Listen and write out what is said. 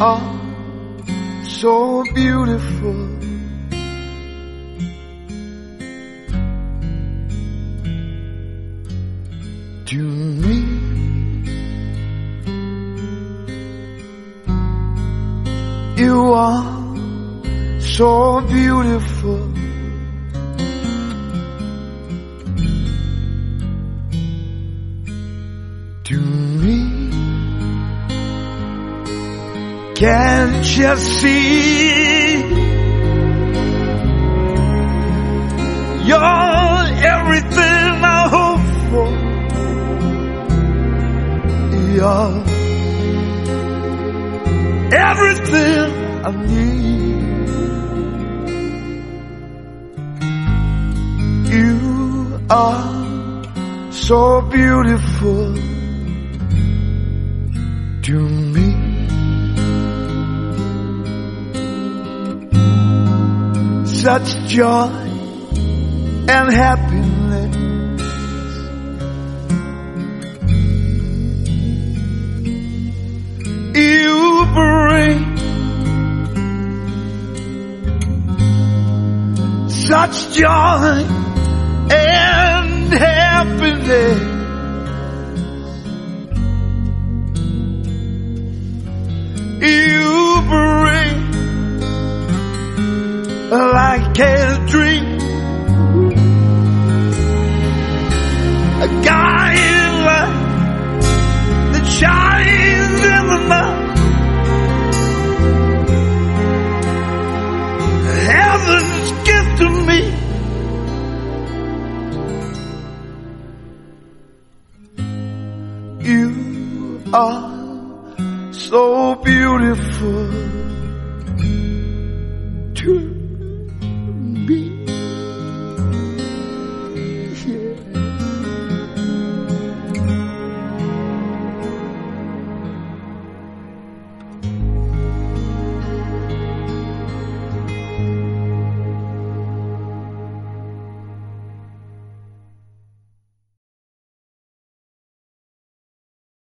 are so beautiful. To me, you are so beautiful. Can't you see? You're everything I hope for. You're everything I need. You are so beautiful to me. Such joy and happiness. You bring such joy and happiness. A dream. A guiding light that shines in the night. Heaven's gift to me. You are so beautiful.